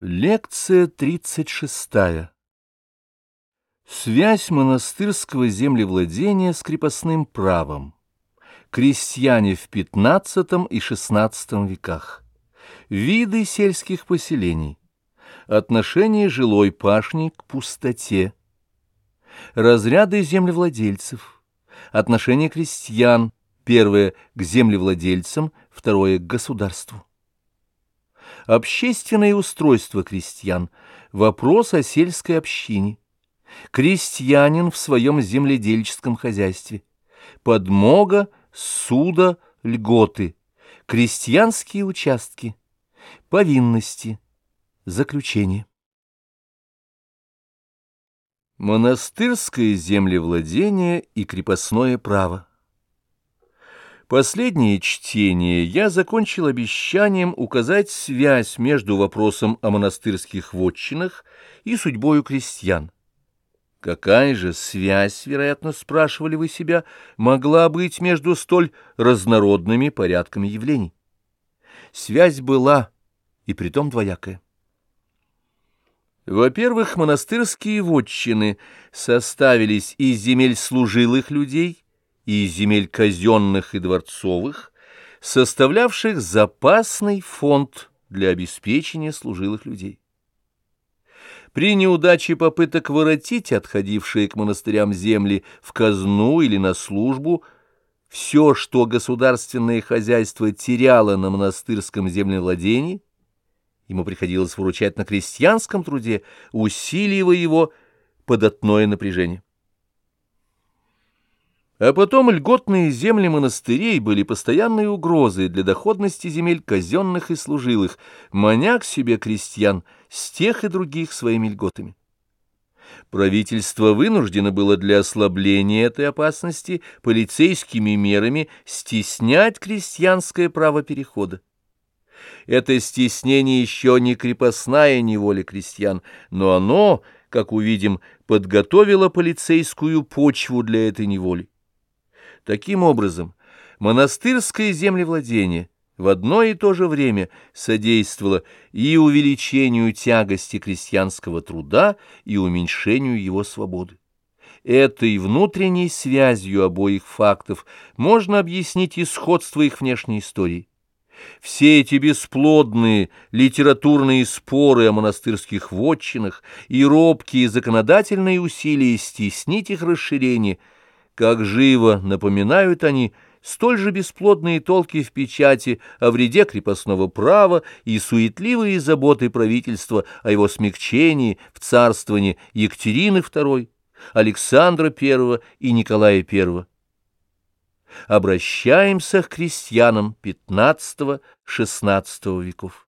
Лекция 36. Связь монастырского землевладения с крепостным правом. Крестьяне в XV и XVI веках. Виды сельских поселений. Отношение жилой пашни к пустоте. Разряды землевладельцев. Отношение крестьян. Первое – к землевладельцам, второе – к государству. Общественное устройство крестьян. Вопрос о сельской общине. Крестьянин в своем земледельческом хозяйстве. Подмога, суда, льготы. Крестьянские участки. Повинности. Заключение. Монастырское землевладение и крепостное право. Последнее чтение я закончил обещанием указать связь между вопросом о монастырских вотчинах и судьбою крестьян. Какая же связь, вероятно, спрашивали вы себя, могла быть между столь разнородными порядками явлений? Связь была, и притом двоякая. Во-первых, монастырские вотчины составились из земель служилых людей – и земель казенных и дворцовых, составлявших запасный фонд для обеспечения служилых людей. При неудаче попыток воротить отходившие к монастырям земли в казну или на службу, все, что государственное хозяйство теряло на монастырском землевладении, ему приходилось выручать на крестьянском труде, усиливая его податное напряжение. А потом льготные земли монастырей были постоянной угрозой для доходности земель казенных и служилых, маня к себе крестьян с тех и других своими льготами. Правительство вынуждено было для ослабления этой опасности полицейскими мерами стеснять крестьянское право перехода. Это стеснение еще не крепостная неволя крестьян, но оно, как увидим, подготовило полицейскую почву для этой неволи. Таким образом, монастырское землевладение в одно и то же время содействовало и увеличению тягости крестьянского труда, и уменьшению его свободы. Этой внутренней связью обоих фактов можно объяснить и сходство их внешней истории. Все эти бесплодные литературные споры о монастырских вотчинах и робкие законодательные усилия стеснить их расширение – как живо напоминают они столь же бесплодные толки в печати о вреде крепостного права и суетливые заботы правительства о его смягчении в царствовании Екатерины II, Александра I и Николая I. Обращаемся к крестьянам XV-XVI веков.